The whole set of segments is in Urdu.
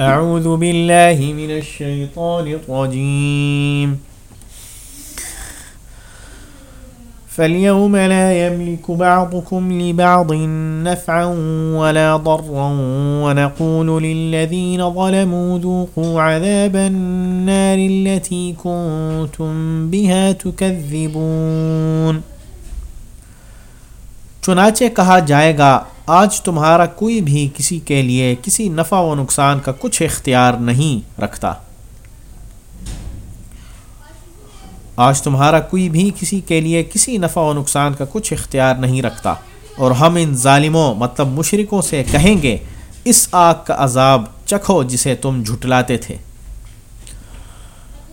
أعوذ بالله من الشيطان الرجيم. فاليوم لا يملك بعضكم لبعض نفعا ولا ضرا ونقول للذين ظلموا ذوقوا عذاب النار التي كنتم بها تكذبون. چنانچہ کہا جائے گا آج تمہارا کوئی بھی کسی کے لیے کسی نفع و نقصان کا کچھ اختیار نہیں رکھتا۔ آج تمہارا کوئی بھی کسی کے لیے کسی نفع و نقصان کا کچھ اختیار نہیں رکھتا۔ اور ہم ان ظالموں مطلب مشرکوں سے کہیں گے، اس آگ کا عذاب چکھو جسے تم جھٹلاتے تھے۔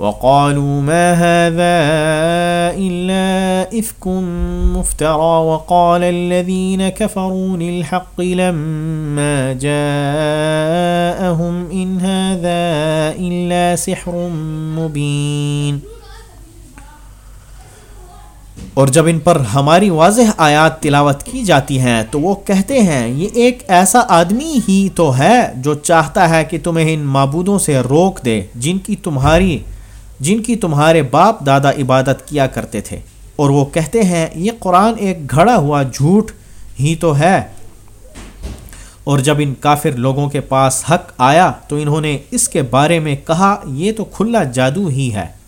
وقالوا ما هذا إلا إفك مفترى وقال الذين كفروا للحق لما جاءهم إن هذا إلا سحر مبين۔ اور جب ان پر ہماری واضح آیات تلاوت کی جاتی ہیں تو وہ کہتے ہیں، یہ ایک ایسا آدمی ہی تو ہے جو چاہتا ہے کہ تمہیں ان معبودوں سے روک دے، جن کی تمہاری جن کی تمہارے باپ دادا عبادت کیا کرتے تھے۔ اور وہ کہتے ہیں، یہ قرآن ایک گھڑا ہوا جھوٹ ہی تو ہے۔ اور جب ان کافر لوگوں کے پاس حق آیا تو انہوں نے اس کے بارے میں کہا، یہ تو کھلا جادو ہی ہے۔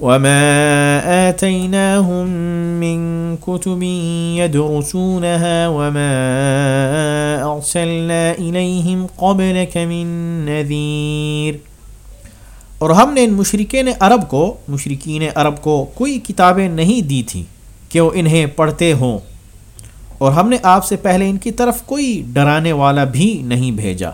وما آتيناهم من كتب يدرسونها وما أرسلنا إليهم قبلك من نذير اور ہم نے ان مشرقین عرب کو مشرقین عرب کو کوئی کتابیں نہیں دی تھیں کہ وہ انہیں پڑھتے ہوں۔ اور ہم نے آپ سے پہلے ان کی طرف کوئی ڈرانے والا بھی نہیں بھیجا۔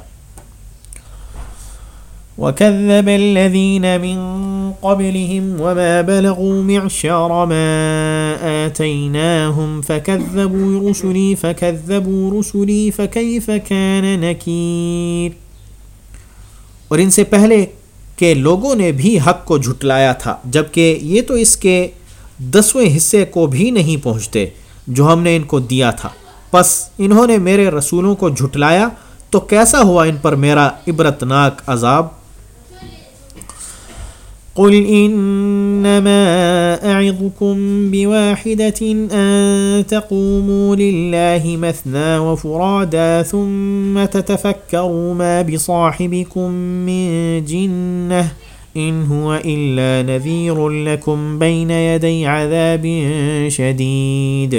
وكذب الذين من قبلهم وما بلغوا معشار ما آتيناهم فكذبوا رسلي فكذبوا رسلي فكيف كان نكير۔ اور ان سے پہلے کہ لوگوں نے بھی حق کو جھٹلایا تھا، جبکہ یہ تو اس کے دسویں حصے کو بھی نہیں پہنچتے جو ہم نے ان کو دیا تھا۔ پس انہوں نے میرے رسولوں کو جھٹلایا تو کیسا ہوا ان پر میرا عبرتناک عذاب؟ قل انما اعظكم بواحدة ان تقوموا لله مثنى وفرادا ثم تتفكروا ما بصاحبكم من جنة ان هو الا نذير لكم بين يدي عذاب شديد۔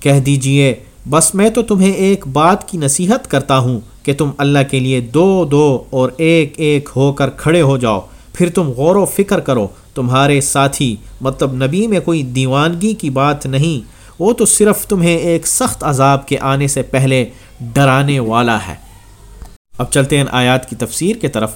کہہ دیجیے، بس میں تو تمہیں ایک بات کی نصیحت کرتا ہوں کہ تم اللہ کے لیے دو دو اور ایک ایک ہو کر کھڑے ہو جاؤ۔ پھر تم غور و فکر کرو، تمہارے ساتھی مطلب نبی میں کوئی دیوانگی کی بات نہیں، وہ تو صرف تمہیں ایک سخت عذاب کے آنے سے پہلے ڈرانے والا ہے۔ اب چلتے ہیں آیات کی تفسیر کے طرف۔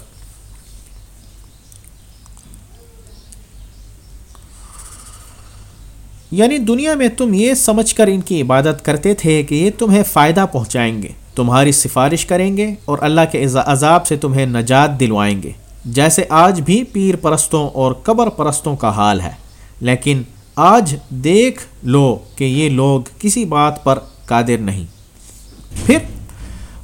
یعنی دنیا میں تم یہ سمجھ کر ان کی عبادت کرتے تھے کہ یہ تمہیں فائدہ پہنچائیں گے، تمہاری سفارش کریں گے اور اللہ کے عذاب سے تمہیں نجات دلوائیں گے۔ جیسے آج بھی پیر پرستوں اور قبر پرستوں کا حال ہے۔ لیکن آج دیکھ لو کہ یہ لوگ کسی بات پر قادر نہیں۔ پھر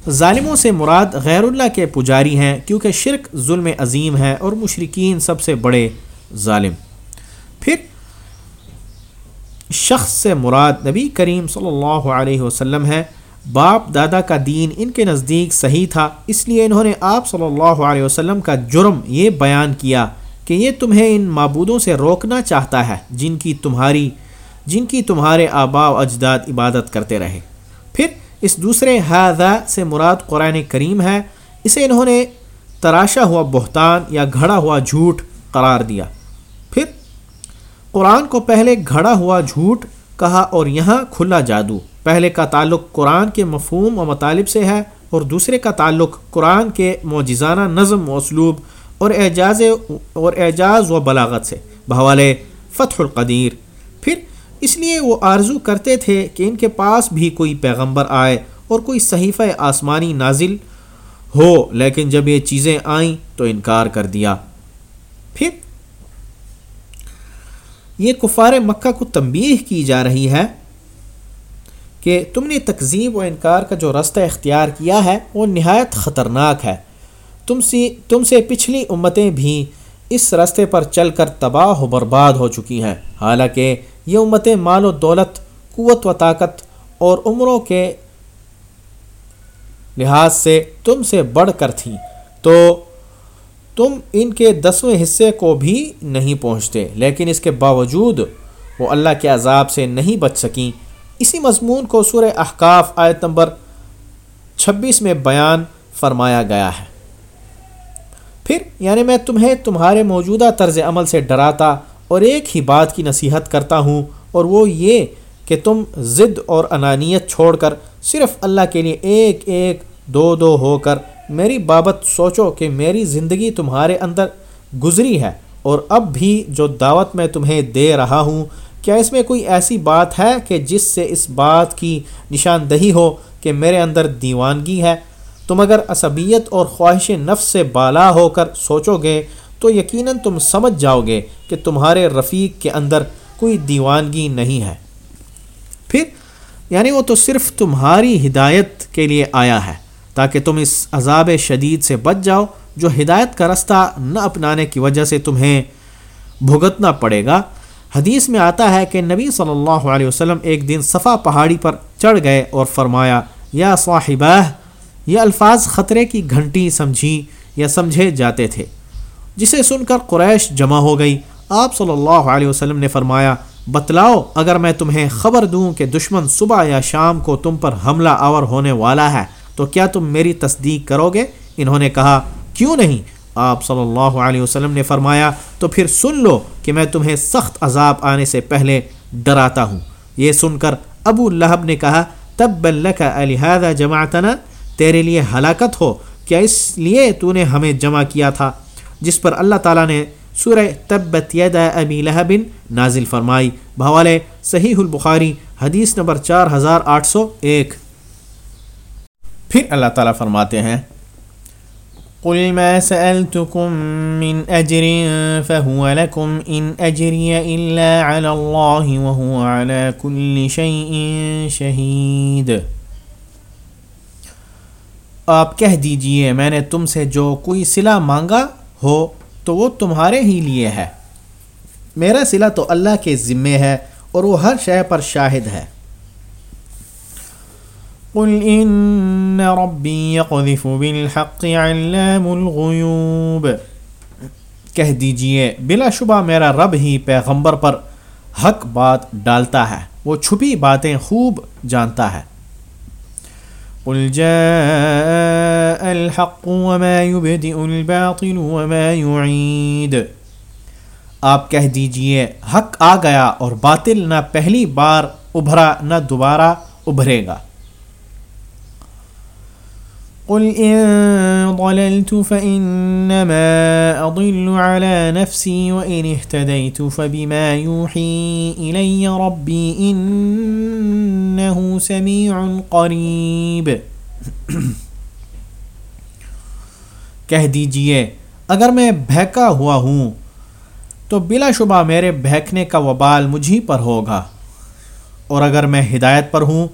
ظالموں سے مراد غیر اللہ کے پجاری ہیں کیونکہ شرک ظلم عظیم ہے اور مشرقین سب سے بڑے ظالم۔ پھر شخص سے مراد نبی کریم صلی اللہ علیہ وسلم ہے۔ باپ دادا کا دین ان کے نزدیک صحیح تھا، اس لیے انہوں نے آپ صلی اللہ علیہ وسلم کا جرم یہ بیان کیا کہ یہ تمہیں ان معبودوں سے روکنا چاہتا ہے، جن کی تمہاری، جن کی تمہارے آبا و اجداد عبادت کرتے رہے۔ پھر اس دوسرے حاضہ سے مراد قرآن کریم ہے، اسے انہوں نے تراشا ہوا بہتان یا گھڑا ہوا جھوٹ قرار دیا۔ پھر قرآن کو پہلے گھڑا ہوا جھوٹ کہا اور یہاں کھلا جادو۔ پہلے کا تعلق قرآن کے مفہوم و مطالب سے ہے اور دوسرے کا تعلق قرآن کے معجزانہ نظم و اسلوب اور اعجاز اور اعجاز و بلاغت سے۔ بحوالے فتح القدیر۔ پھر اس لیے وہ آرزو کرتے تھے کہ ان کے پاس بھی کوئی پیغمبر آئے اور کوئی صحیفہ آسمانی نازل ہو، لیکن جب یہ چیزیں آئیں تو انکار کر دیا۔ پھر یہ کفار مکہ کو تنبیہ کی جا رہی ہے۔ کہ تم نے تقزیب و انکار کا جو رستہ اختیار کیا ہے وہ نہایت خطرناک ہے۔ تم سے تم سے پچھلی امتیں بھی اس رستے پر چل کر تباہ و برباد ہو چکی ہیں۔ حالانکہ یہ امتیں مال و دولت، قوت و طاقت اور عمروں کے لحاظ سے تم سے بڑھ کر تھیں، تو تم ان کے دسویں حصے کو بھی نہیں پہنچتے۔ لیکن اس کے باوجود وہ اللہ کے عذاب سے نہیں بچ سکیں۔ اسی مضمون کو سورہ احکاف آیت نمبر چھبیس میں بیان فرمایا گیا ہے۔ پھر یعنی میں تمہیں تمہارے موجودہ طرز عمل سے ڈراتا اور ایک ہی بات کی نصیحت کرتا ہوں، اور وہ یہ کہ تم ضد اور انانیت چھوڑ کر صرف اللہ کے لیے ایک ایک دو دو ہو کر میری بابت سوچو کہ میری زندگی تمہارے اندر گزری ہے، اور اب بھی جو دعوت میں تمہیں دے رہا ہوں کیا اس میں کوئی ایسی بات ہے کہ جس سے اس بات کی نشاندہی ہو کہ میرے اندر دیوانگی ہے؟ تم اگر عصبیت اور خواہش نفس سے بالا ہو کر سوچو گے تو یقیناً تم سمجھ جاؤ گے کہ تمہارے رفیق کے اندر کوئی دیوانگی نہیں ہے۔ پھر یعنی وہ تو صرف تمہاری ہدایت کے لیے آیا ہے، تاکہ تم اس عذاب شدید سے بچ جاؤ جو ہدایت کا رستہ نہ اپنانے کی وجہ سے تمہیں بھگتنا پڑے گا۔ حدیث میں آتا ہے کہ نبی صلی اللہ علیہ وسلم ایک دن صفا پہاڑی پر چڑھ گئے اور فرمایا، یا صاحبہ، یہ الفاظ خطرے کی گھنٹی سمجھی یا سمجھے جاتے تھے۔ جسے سن کر قریش جمع ہو گئی۔ آپ صلی اللہ علیہ وسلم نے فرمایا، بتلاؤ، اگر میں تمہیں خبر دوں کہ دشمن صبح یا شام کو تم پر حملہ آور ہونے والا ہے، تو کیا تم میری تصدیق کرو گے؟ انہوں نے کہا، کیوں نہیں؟ آپ صلی اللہ علیہ وسلم نے فرمایا، تو پھر سن لو کہ میں تمہیں سخت عذاب آنے سے پہلے ڈراتا ہوں۔ یہ سن کر ابو لہب نے کہا تب بلک الحدہ جماعتنا، تیرے لیے ہلاکت ہو، کیا اس لیے تو نے ہمیں جمع کیا تھا؟ جس پر اللہ تعالیٰ نے سورہ تبت ید ابی لہبن نازل فرمائی۔ بھوالے صحیح البخاری، حدیث نمبر چار ہزار آٹھ سو ایک۔ پھر اللہ تعالیٰ فرماتے ہیں قل ما سألتكم من أجر فهو لكم إن أجري إلا على الله وهو على كل شيء شهيد۔ آپ کہہ دیجیے، میں نے تم سے جو کوئی صلہ مانگا ہو تو وہ تمہارے ہی لیے ہے۔ میرا صلہ تو اللہ کے ذمے ہے اور وہ ہر شے پر شاہد ہے۔ قل ان ربی يقذف بالحق علام الغیوب کہہ دیجیے، بلا شبہ میرا رب ہی پیغمبر پر حق بات ڈالتا ہے، وہ چھپی باتیں خوب جانتا ہے۔ قل جاء الحق وما يبدئ الباطل وما يعيد۔ آپ کہہ دیجیے، حق آ گیا اور باطل نہ پہلی بار ابھرا نہ دوبارہ ابھرے گا۔ قل إن ضللت فإنما أضل على نفسي وإن اهتديت فبما يوحي إلي ربي إنه سميع قريب کہہ دیجیے، اگر میں بہکا ہوا ہوں تو بلا شبہ میرے بہکنے کا وبال مجھی پر ہوگا، اور اگر میں ہدایت پر ہوں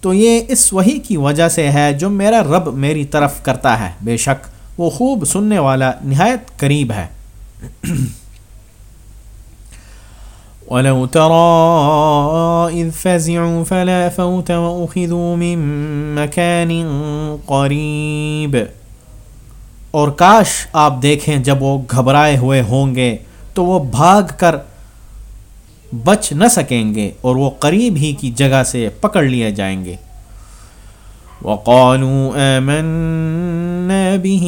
تو یہ اس وہی کی وجہ سے ہے جو میرا رب میری طرف کرتا ہے۔ بے شک وہ خوب سننے والا نہایت قریب ہے۔ وَلَوْ تَرَى إِذْ فَزِعُوا فَلَا فَوْتَ وَأُخِذُوا مِن مَكَانٍ قَرِيبٍ۔ اور کاش آپ دیکھیں جب وہ گھبرائے ہوئے ہوں گے تو وہ بھاگ کر بچ نہ سکیں گے اور وہ قریب ہی کی جگہ سے پکڑ لیے جائیں گے۔ وقالوا آمنا به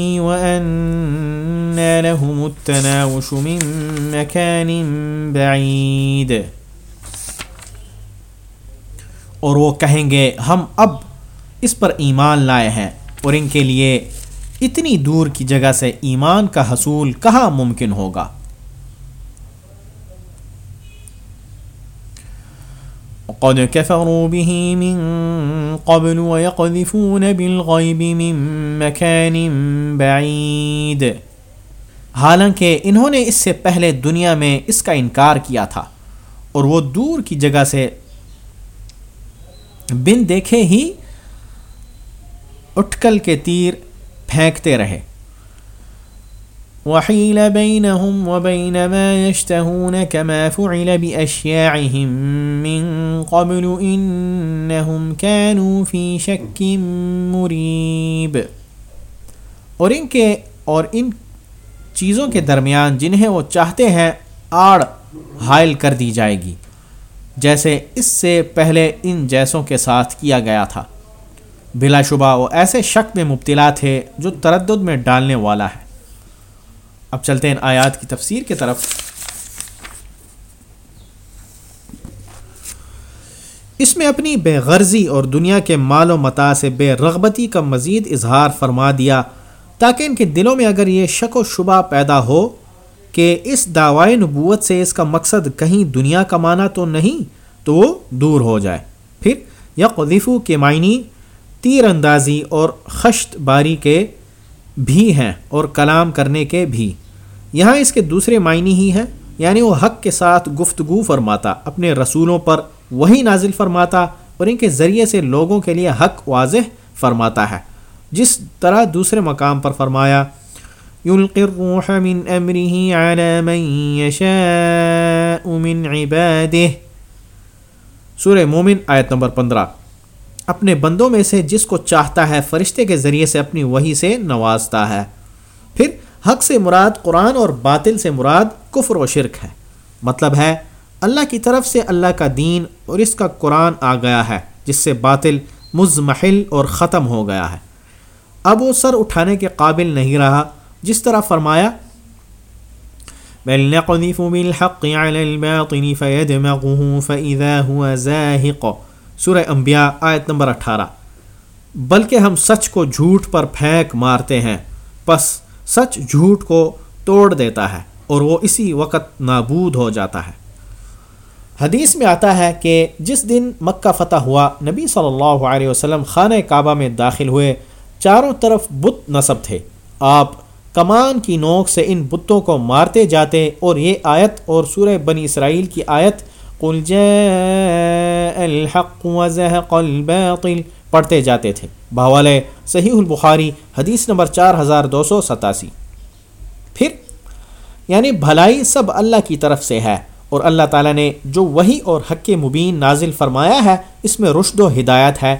لهم التناوش من مكان بعيد۔ اور وہ کہیں گے، ہم اب اس پر ایمان لائے ہیں اور ان کے لیے اتنی دور کی جگہ سے ایمان کا حصول کہاں ممکن ہوگا؟ قد كفروا به من قبل ويقذفون بالغيب من مكان بعيد۔ حالانکہ انہوں نے اس سے پہلے دنیا میں اس کا انکار کیا تھا اور وہ دور کی جگہ سے بن دیکھے ہی اٹھکل کے تیر پھینکتے رہے۔ وحيل بينهم وبين ما يشتهون كما فعل بأشياعهم من قبل إنهم كانوا في شك مريب۔ اور ان کے اور ان چیزوں کے درمیان جنہیں وہ چاہتے ہیں، آڑ حائل کر دی جائے گی۔ جیسے اس سے پہلے ان جیسوں کے ساتھ کیا گیا تھا۔ بلا شبہ وہ ایسے شک میں مبتلا تھے جو تردد میں ڈالنے والا ہے۔ اب چلتے ہیں آیات کی تفسیر کی طرف۔ اس میں اپنی بے غرضی اور دنیا کے مال و متا سے بے رغبتی کا مزید اظہار فرما دیا، تاکہ ان کے دلوں میں اگر یہ شک و شبہ پیدا ہو کہ اس دعوی نبوت سے اس کا مقصد کہیں دنیا کا تو نہیں، تو وہ دور ہو جائے۔ پھر یا قدیفو کے معنی تیر اندازی اور خشت باری کے بھی ہیں اور کلام کرنے کے بھی۔ یہاں اس کے دوسرے معنی ہی ہیں یعنی وہ حق کے ساتھ گفتگو فرماتا، اپنے رسولوں پر وہی نازل فرماتا اور ان کے ذریعے سے لوگوں کے لیے حق واضح فرماتا ہے۔ جس طرح دوسرے مقام پر فرمایا الروح من من يشاء عباده سورہ مومن، آیت نمبر پندرہ۔ اپنے بندوں میں سے جس کو چاہتا ہے فرشتے کے ذریعے سے اپنی وہی سے نوازتا ہے۔ پھر حق سے مراد قرآن اور باطل سے مراد کفر و شرک ہے۔ مطلب ہے، اللہ کی طرف سے اللہ کا دین اور اس کا قرآن آ گیا ہے، جس سے باطل مزمحل اور ختم ہو گیا ہے۔ اب وہ سر اٹھانے کے قابل نہیں رہا۔ جس طرح فرمایا سورہ انبیاء آیت نمبر اٹھارہ۔ بلکہ ہم سچ کو جھوٹ پر پھینک مارتے ہیں، پس سچ جھوٹ کو توڑ دیتا ہے اور وہ اسی وقت نابود ہو جاتا ہے۔ حدیث میں آتا ہے کہ جس دن مکہ فتح ہوا، نبی صلی اللہ علیہ وسلم خانہ کعبہ میں داخل ہوئے، چاروں طرف بت نصب تھے۔ آپ کمان کی نوک سے ان بتوں کو مارتے جاتے اور یہ آیت اور سورہ بنی اسرائیل کی آیت قل جاء الحق وزهق الباطل پڑھتے جاتے تھے۔ بہوالے صحیح البخاری حدیث نمبر چار ہزار دو سو ستاسی۔ پھر یعنی بھلائی سب اللہ کی طرف سے ہے اور اللہ تعالیٰ نے جو وہی اور حق مبین نازل فرمایا ہے، اس میں رشد و ہدایت ہے۔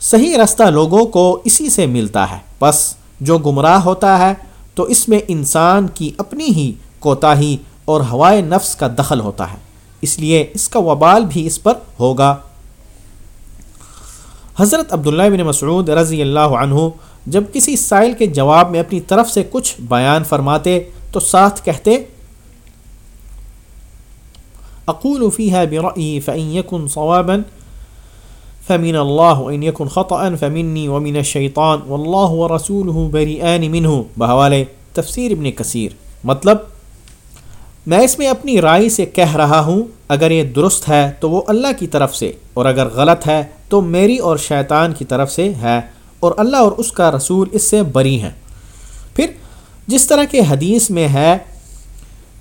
صحیح رستہ لوگوں کو اسی سے ملتا ہے۔ بس جو گمراہ ہوتا ہے، تو اس میں انسان کی اپنی ہی کوتاہی اور ہوائے نفس کا دخل ہوتا ہے۔ اس لیے اس کا وبال بھی اس پر ہوگا۔ حضرت عبداللہ بن مسعود رضی اللہ عنہ جب کسی سائل کے جواب میں اپنی طرف سے کچھ بیان فرماتے تو ساتھ کہتے، اقول فيها برأيي فإن يكن صوابا، فمن الله وإن يكن خطأ فمني ومن الشيطان والله ورسوله بريئان منه بحوالے تفسیر ابن کثیر۔ مطلب میں اس میں اپنی رائے سے کہہ رہا ہوں، اگر یہ درست ہے تو وہ اللہ کی طرف سے، اور اگر غلط ہے تو میری اور شیطان کی طرف سے ہے، اور اللہ اور اس کا رسول اس سے بری ہیں۔ پھر، جس طرح کے حدیث میں ہے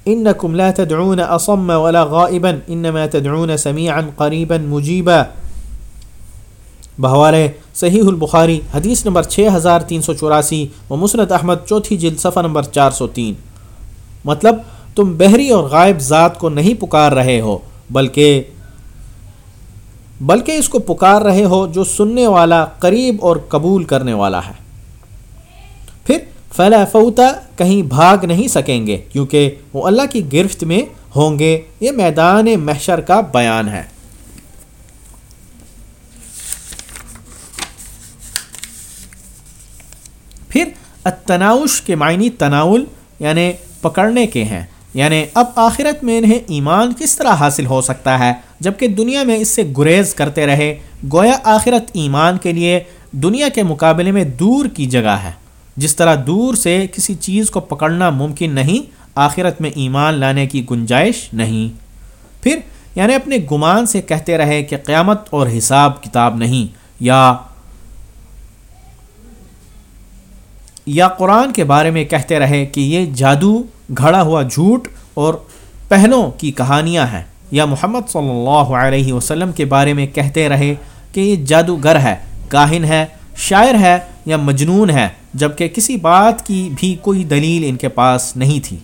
ان لا تدعون اصم ولا غائبا، انما تدعون سمیعا قریبا مجیبا. بہوالے، صحیح البخاری، حدیث نمبر 6384 و مسند احمد، چوتھی جلد صفحہ نمبر 403 مطلب تم بحری اور غائب ذات کو نہیں پکار رہے ہو، بلکہ بلکہ اس کو پکار رہے ہو جو سننے والا، قریب اور قبول کرنے والا ہے۔ پھر، فلا فوتا کہیں بھاگ نہیں سکیں گے، کیونکہ وہ اللہ کی گرفت میں ہوں گے۔ یہ میدان محشر کا بیان ہے۔ پھر، التناوش کے معنی تناول یعنی پکڑنے کے ہیں۔ یعنی اب آخرت میں انہیں ایمان کس طرح حاصل ہو سکتا ہے؟ جبکہ دنیا میں اس سے گریز کرتے رہے، گویا آخرت ایمان کے لیے دنیا کے مقابلے میں دور کی جگہ ہے۔ جس طرح دور سے کسی چیز کو پکڑنا ممکن نہیں، آخرت میں ایمان لانے کی گنجائش نہیں۔ پھر یعنی اپنے گمان سے کہتے رہے کہ قیامت اور حساب کتاب نہیں، یا یا قرآن کے بارے میں کہتے رہے کہ یہ جادو گھڑا ہوا جھوٹ اور پہلوں کی کہانیاں ہیں۔ یا محمد صلی اللہ علیہ وسلم کے بارے میں کہتے رہے کہ یہ جادوگر ہے، کاہن ہے، شاعر ہے یا مجنون ہے جبکہ کسی بات کی بھی کوئی دلیل ان کے پاس نہیں تھی۔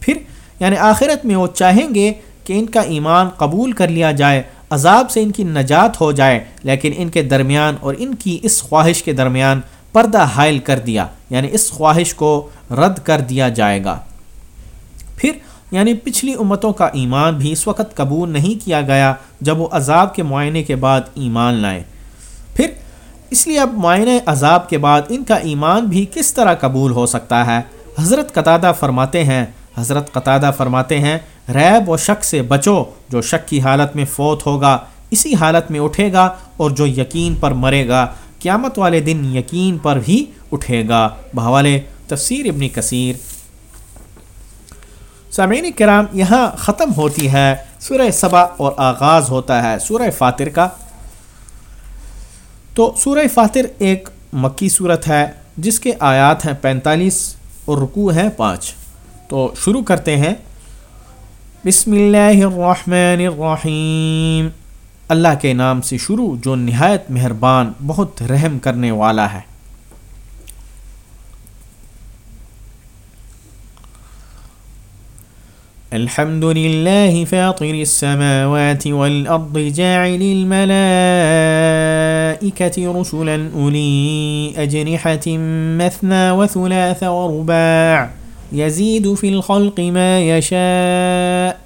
پھر یعنی آخرت میں وہ چاہیں گے کہ ان کا ایمان قبول کر لیا جائے، عذاب سے ان کی نجات ہو جائے، لیکن ان کے درمیان اور ان کی اس خواہش کے درمیان پردہ حائل کر دیا یعنی اس خواہش کو رد کر دیا جائے گا۔ پھر یعنی پچھلی امتوں کا ایمان بھی اس وقت قبول نہیں کیا گیا جب وہ عذاب کے معائنے کے بعد ایمان لائیں پھر، اس لیے اب معائنہ عذاب کے بعد ان کا ایمان بھی کس طرح قبول ہو سکتا ہے؟ حضرت قطادہ فرماتے ہیں، حضرت قطادہ فرماتے ہیں، ریب و شک سے بچو، جو شک کی حالت میں فوت ہوگا، اسی حالت میں اٹھے گا اور جو یقین پر مرے گا۔ قیامت والے دن یقین پر بھی اٹھے گا۔ بحوالے تفسیر ابن کثیر۔ سامعین کرام، یہاں ختم ہوتی ہے، سورہ صبا اور آغاز ہوتا ہے، سورہ فاتر کا۔ تو سورہ فاتر ایک مکی صورت ہے، جس کے آیات ہیں پینتالیس اور رکوع ہیں پانچ۔ تو شروع کرتے ہیں۔ بسم اللہ الرحمن الرحیم۔ اللہ کے نام سے شروع جو نہایت مہربان، بہت رحم کرنے والا ہے۔ الحمد لله فاطر السماوات والأرض جاعل الملائكة رسلا أولي أجنحة مثنى وثلاث ورباع يزيد في الخلق ما يشاء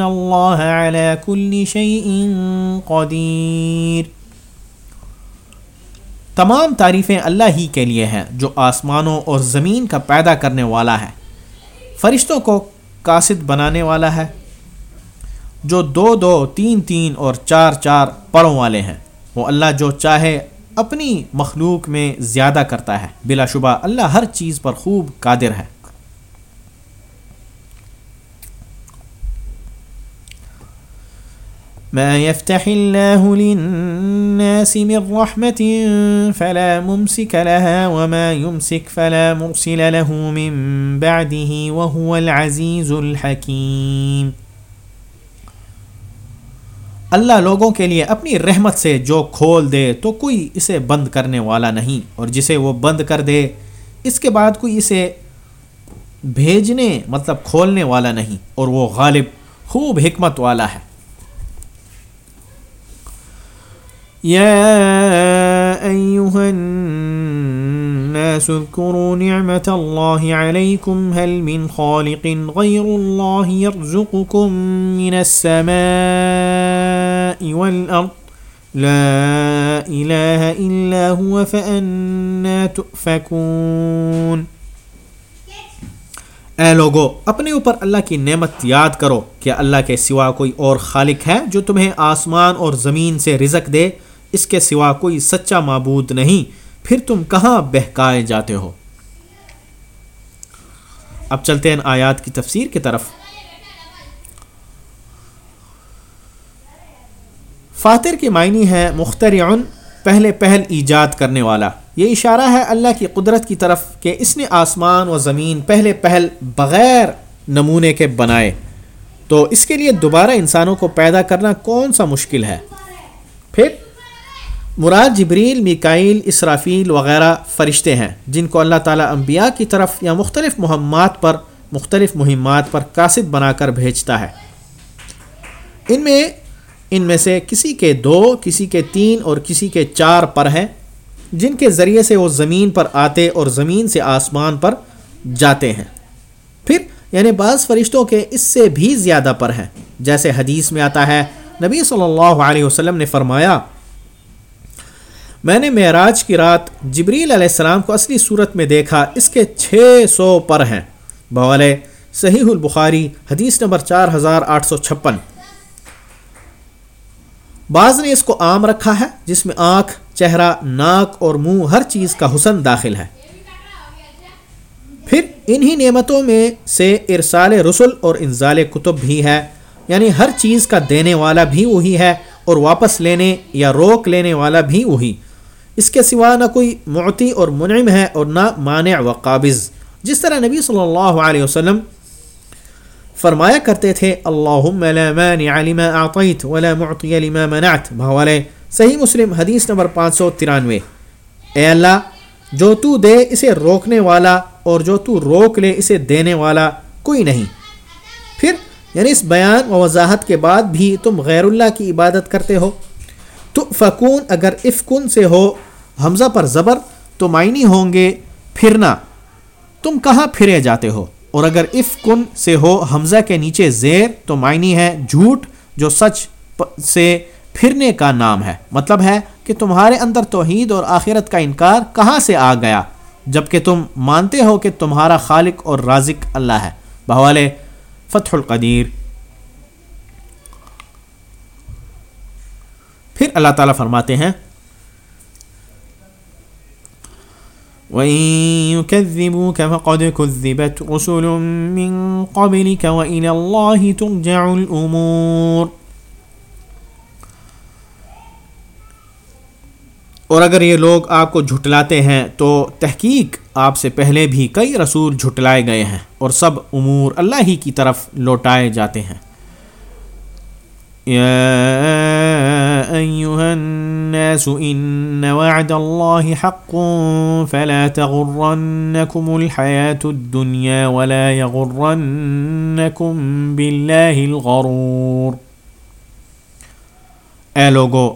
ان اللہ على كل شيء قدیر تمام تعریفیں اللہ ہی کے لیے ہیں جو آسمانوں اور زمین کا پیدا کرنے والا ہے۔ فرشتوں کو قاصد بنانے والا ہے، جو دو دو، تین تین اور چار چار پڑوں والے ہیں۔ وہ اللہ جو چاہے اپنی مخلوق میں زیادہ کرتا ہے۔ بلا شبہ اللہ ہر چیز پر خوب قادر ہے۔ ما يفتح الله للناس من رحمة فلا ممسك لها وما يمسك فلا مرسل له من بعده وهو العزيز الحكيم۔ اللہ لوگوں کے لیے اپنی رحمت سے جو کھول دے تو کوئی اسے بند کرنے والا نہیں، اور جسے وہ بند کر دے، اس کے بعد کوئی اسے بھیجنے مطلب کھولنے والا نہیں، اور وہ غالب، خوب حکمت والا ہے۔ يا أيها الناس اذكروا نعمة الله عليكم هل من خالق غير الله يرزقكم من السماء والأرض؟ لا إله إلا هو فأنا تؤفكون۔ اے لوگو، اپنے اوپر اللہ کی نعمت یاد کرو کہ اللہ کے سوا کوئی اور خالق ہے جو تمہیں آسمان اور زمین سے رزق دے۔ اس کے سوا کوئی سچا معبود نہیں۔ پھر تم کہاں بہکائے جاتے ہو؟ اب چلتے ہیں آیات کی تفسیر کی طرف۔ فاتر کی معنی ہے مخترعن، پہلے پہل ایجاد کرنے والا۔ یہ اشارہ ہے اللہ کی قدرت کی طرف کہ اس نے آسمان و زمین پہلے پہل بغیر نمونے کے بنائے۔ تو اس کے لیے دوبارہ انسانوں کو پیدا کرنا کون سا مشکل ہے؟ پھر مراد جبریل میکائل اسرافیل وغیرہ فرشتے ہیں، جن کو اللہ تعالیٰ انبیاء کی طرف یا مختلف مہمات پر، مختلف مہمات پر قاصد بنا کر بھیجتا ہے۔ ان میں ان میں سے کسی کے دو، کسی کے تین اور کسی کے چار پر ہیں، جن کے ذریعے سے وہ زمین پر آتے اور زمین سے آسمان پر جاتے ہیں۔ پھر یعنی بعض فرشتوں کے اس سے بھی زیادہ پر ہیں۔ جیسے حدیث میں آتا ہے، نبی صلی اللہ علیہ وسلم نے فرمایا میں نے معراج کی رات جبریل علیہ السلام کو اصلی صورت میں دیکھا، اس کے چھ سو پر ہیں۔ بوالے، صحیح البخاری، حدیث نمبر چار ہزار آٹھ سو چھپن۔ بعض نے اس کو عام رکھا ہے، جس میں آنکھ، چہرہ، ناک اور منہ، ہر چیز کا حسن داخل ہے۔ پھر انہی نعمتوں میں سے ارسال رسول اور انزال کتب بھی ہے۔ یعنی ہر چیز کا دینے والا بھی وہی ہے اور واپس لینے یا روک لینے والا بھی وہی۔ اس کے سوا نہ کوئی معتی اور منعم ہے اور نہ مانع و قابض۔ جس طرح نبی صلی اللہ علیہ وسلم فرمایا کرتے تھے بھوالے صحیح مسلم حدیث نمبر پانچ سو ترانوے۔ اے اللہ، جو تو دے اسے روکنے والا اور جو تو روک لے اسے دینے والا کوئی نہیں۔ پھر یعنی اس بیان و وضاحت کے بعد بھی تم غیر اللہ کی عبادت کرتے ہو۔ تو فکون اگر افکن سے ہو حمزہ پر زبر تو معنی ہوں گے پھرنا۔ تم کہاں پھرے جاتے ہو؟ اور اگر اف کن سے ہو حمزہ کے نیچے زیر تو معنی ہے جھوٹ، جو سچ سے پھرنے کا نام ہے۔ مطلب ہے کہ تمہارے اندر توحید اور آخرت کا انکار کہاں سے آ گیا؟ جبکہ تم مانتے ہو کہ تمہارا خالق اور رازق اللہ ہے۔ بہوالے، فتح القدیر۔ پھر اللہ تعالیٰ فرماتے ہیں وَإِن يُكَذِّبُوكَ فَقَدْ كُذِّبَتْ رُسُلٌ مِّن قَبْلِكَ وَإِلَى اللَّهِ تُرْجَعُ الْأُمُورُ. اور اگر یہ لوگ آپ کو جھٹلاتے ہیں تو تحقیق آپ سے پہلے بھی کئی رسول جھٹلائے گئے ہیں اور سب امور اللہ ہی کی طرف لوٹائے جاتے ہیں۔ يا أيها الناس إن وعد الله حق فلا تغرنكم الحياة الدنيا ولا يغرنكم بالله الغرور۔ اے لوگو،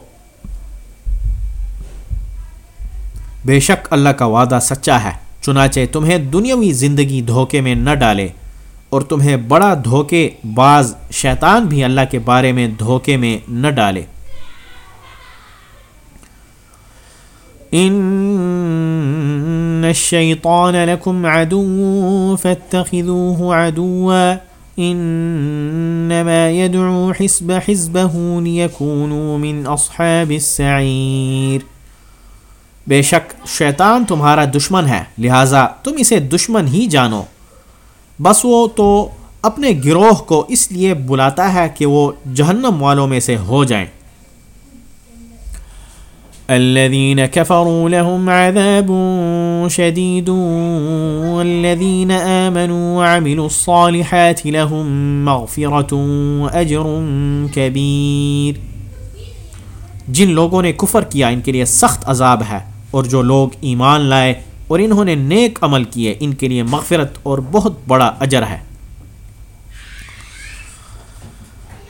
بے شک اللہ کا وعدہ سچا ہے، چنانچہ تمہیں دنیاوی زندگی دھوکے میں نہ ڈالے، اور تمہیں بڑا دھوکے باز شیطان بھی اللہ کے بارے میں دھوکے میں نہ ڈالے۔ ان الشیطان لکم عدو فاتخذوه عدوا انما يدعو حزب حزبه ليكونوا من اصحاب السعیر بے شک شیطان تمہارا دشمن ہے، لہٰذا تم اسے دشمن ہی جانو۔ بس وہ تو اپنے گروہ کو اس لیے بلاتا ہے کہ وہ جہنم والوں میں سے ہو جائیں۔ الذين كفروا لهم عذاب شديد والذين آمنوا وعملوا الصالحات لهم مغفرة وأجر كبير۔ جن لوگوں نے کفر کیا، ان کے لیے سخت عذاب ہے۔ اور جو لوگ ایمان لائے اور انہوں نے نیک عمل کیے، ان کے لیے مغفرت اور بہت بڑا اجر ہے۔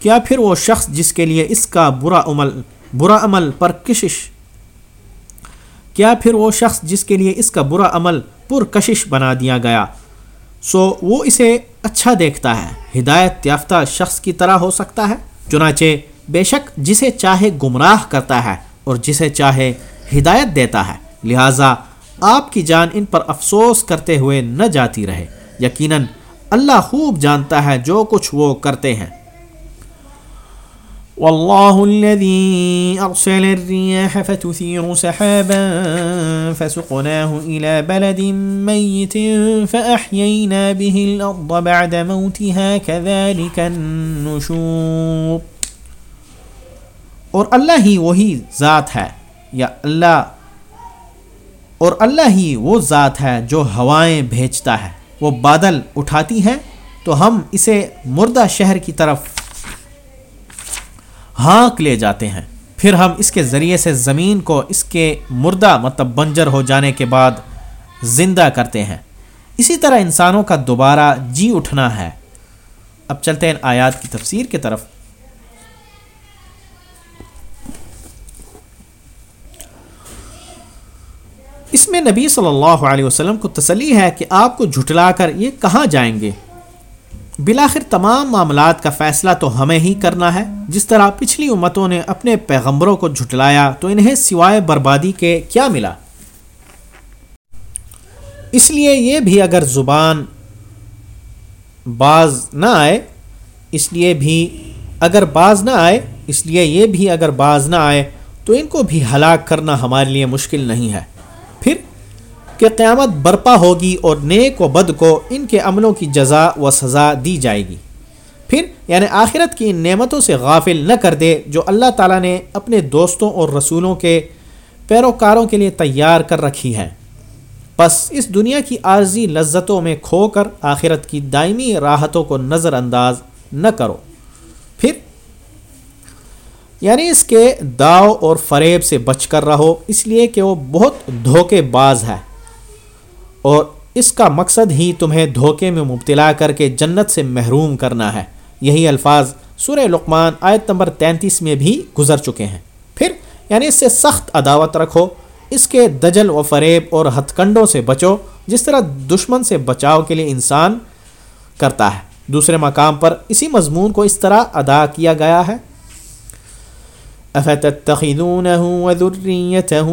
کیا پھر وہ شخص جس کے لیے اس کا برا عمل برا عمل پر کشش؟ کیا پھر وہ شخص جس کے لیے اس کا برا عمل پر کشش بنا دیا گیا؟ سو وہ اسے اچھا دیکھتا ہے، ہدایت یافتہ شخص کی طرح ہو سکتا ہے۔ چنانچہ، بے شک جسے چاہے گمراہ کرتا ہے اور جسے چاہے ہدایت دیتا ہے۔ لہٰذا، آپ کی جان ان پر افسوس کرتے ہوئے نہ جاتی رہے۔ یقیناً، اللہ خوب جانتا ہے جو کچھ وہ کرتے ہیں۔ والله الذي أرسل الرياح فتثير سحابا فسقناه إلى بلد ميت فأحيينا به الأرض بعد موتها كذلك النشور. اور اللہ ہی وہی ذات ہے، یا اللہ، اور اللہ ہی وہ ذات ہے جو ہوائیں بھیجتا ہے، وہ بادل اٹھاتی ہیں تو ہم اسے مردہ شہر کی طرف ہانک لے جاتے ہیں۔ پھر ہم اس کے ذریعے سے زمین کو اس کے مردہ مطلب بنجر ہو جانے کے بعد زندہ کرتے ہیں۔ اسی طرح انسانوں کا دوبارہ جی اٹھنا ہے۔ اب چلتے ہیں آیات کی تفسیر کی طرف۔ اس میں نبی صلی اللہ علیہ وسلم کو تسلی ہے کہ آپ کو جھٹلا کر یہ کہاں جائیں گے؟ بلاخر تمام معاملات کا فیصلہ تو ہمیں ہی کرنا ہے۔ جس طرح پچھلی امتوں نے اپنے پیغمبروں کو جھٹلایا، تو انہیں سوائے بربادی کے کیا ملا؟ اس لیے یہ بھی اگر زبان باز نہ آئے، اس لیے بھی اگر باز نہ آئے، اس لیے یہ بھی اگر باز نہ آئے، تو ان کو بھی ہلاک کرنا ہمارے لیے مشکل نہیں ہے۔ کہ قیامت برپا ہوگی اور نیک و بد کو ان کے عملوں کی جزا و سزا دی جائے گی۔ پھر یعنی آخرت کی ان نعمتوں سے غافل نہ کر دے جو اللہ تعالیٰ نے اپنے دوستوں اور رسولوں کے پیروکاروں کے لیے تیار کر رکھی ہیں۔ بس اس دنیا کی عارضی لذتوں میں کھو کر آخرت کی دائمی راحتوں کو نظر انداز نہ کرو۔ پھر یعنی اس کے داؤ اور فریب سے بچ کر رہو، اس لیے کہ وہ بہت دھوکے باز ہے اور اس کا مقصد ہی تمہیں دھوکے میں مبتلا کر کے جنت سے محروم کرنا ہے۔ یہی الفاظ سورہ لقمان آیت نمبر تینتیس میں بھی گزر چکے ہیں۔ پھر یعنی اس سے سخت عداوت رکھو، اس کے دجل و فریب اور ہتھ کنڈوں سے بچو، جس طرح دشمن سے بچاؤ کے لیے انسان کرتا ہے۔ دوسرے مقام پر اسی مضمون کو اس طرح ادا کیا گیا ہے۔ افتتخذونه وذريته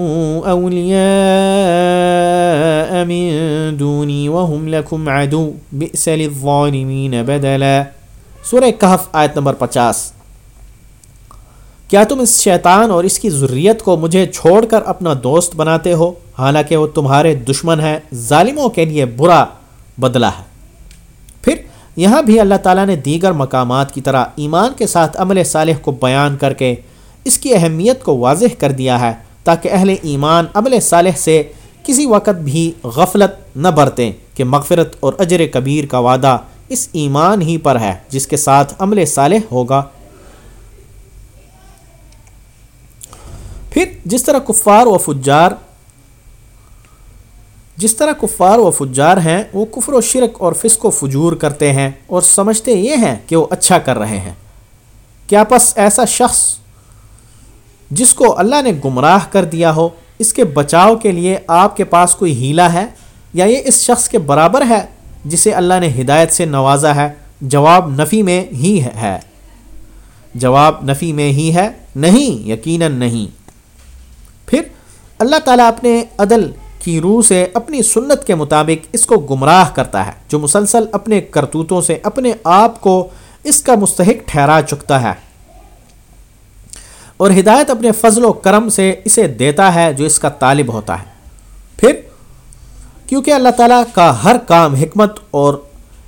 اولياء من دوني وهم لكم عدو؟ بئس للظالمين بدلا. سورہ کہف آیت نمبر پچاس. کیا تم اس شیطان اور اس کی ضروریت کو مجھے چھوڑ کر اپنا دوست بناتے ہو؟ حالانکہ وہ تمہارے دشمن ہیں، ظالموں کے لیے برا بدلہ ہے۔ پھر یہاں بھی اللہ تعالیٰ نے دیگر مقامات کی طرح ایمان کے ساتھ عمل صالح کو بیان کر کے اس کی اہمیت کو واضح کر دیا ہے تاکہ اہل ایمان عمل صالح سے کسی وقت بھی غفلت نہ برتیں کہ مغفرت اور اجر کبیر کا وعدہ اس ایمان ہی پر ہے، جس کے ساتھ عمل صالح ہوگا۔ پھر جس طرح کفار و فجار، جس طرح کفار و فجار ہیں، وہ کفر و شرک اور فسق و فجور کرتے ہیں اور سمجھتے یہ ہیں کہ وہ اچھا کر رہے ہیں۔ کیا پس ایسا شخص جس کو اللہ نے گمراہ کر دیا ہو، اس کے بچاؤ کے لیے آپ کے پاس کوئی ہیلا ہے؟ یا یہ اس شخص کے برابر ہے جسے اللہ نے ہدایت سے نوازا ہے؟ جواب نفی میں ہی ہے۔ جواب نفی میں ہی ہے۔ نہیں، یقیناً نہیں۔ پھر اللہ تعالیٰ اپنے عدل کی روح سے اپنی سنت کے مطابق اس کو گمراہ کرتا ہے، جو مسلسل اپنے کرتوتوں سے اپنے آپ کو اس کا مستحق ٹھہرا چکتا ہے۔ اور ہدایت اپنے فضل و کرم سے اسے دیتا ہے جو اس کا طالب ہوتا ہے۔ پھر، کیونکہ اللہ تعالیٰ کا ہر کام حکمت اور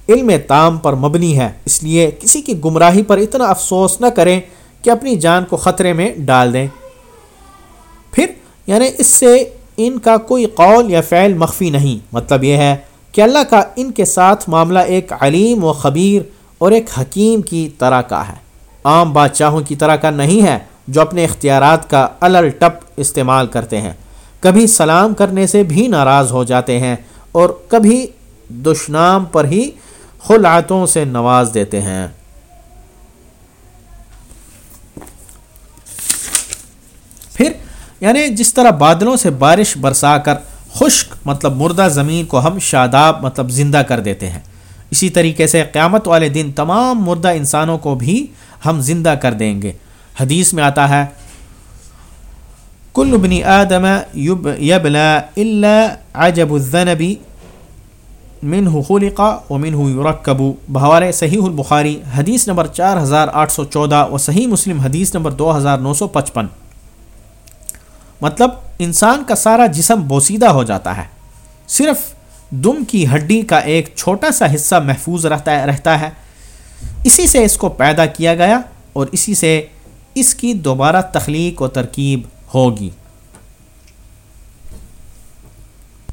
علم تام پر مبنی ہے، اس لیے کسی کی گمراہی پر اتنا افسوس نہ کریں کہ اپنی جان کو خطرے میں ڈال دیں۔ پھر یعنی اس سے ان کا کوئی قول یا فعل مخفی نہیں۔ مطلب یہ ہے کہ اللہ کا ان کے ساتھ معاملہ ایک علیم و خبیر اور ایک حکیم کی طرح کا ہے۔ عام بادشاہوں کی طرح کا نہیں ہے جو اپنے اختیارات کا الل ٹپ استعمال کرتے ہیں۔ کبھی سلام کرنے سے بھی ناراض ہو جاتے ہیں اور کبھی دشنام پر ہی خلعتوں سے نواز دیتے ہیں۔ پھر یعنی جس طرح بادلوں سے بارش برسا کر خشک مطلب مردہ زمین کو ہم شاداب مطلب زندہ کر دیتے ہیں۔ اسی طریقے سے قیامت والے دن تمام مردہ انسانوں کو بھی ہم زندہ کر دیں گے۔ حدیث میں آتا ہے، کل بنی آدم یبلا الا عجب الذنبی منہ خلقا و منہ یرکبو صحیح البخاری، حدیث نمبر چار ہزار آٹھ سو چودہ و صحیح مسلم، حدیث نمبر دو ہزار نو سو پچپن۔ مطلب انسان کا سارا جسم بوسیدہ ہو جاتا ہے۔ صرف دم کی ہڈی کا ایک چھوٹا سا حصہ محفوظ رہتا ہے رہتا ہے۔ اسی سے اس کو پیدا کیا گیا اور اسی سے اس کی دوبارہ تخلیق و ترکیب ہوگی۔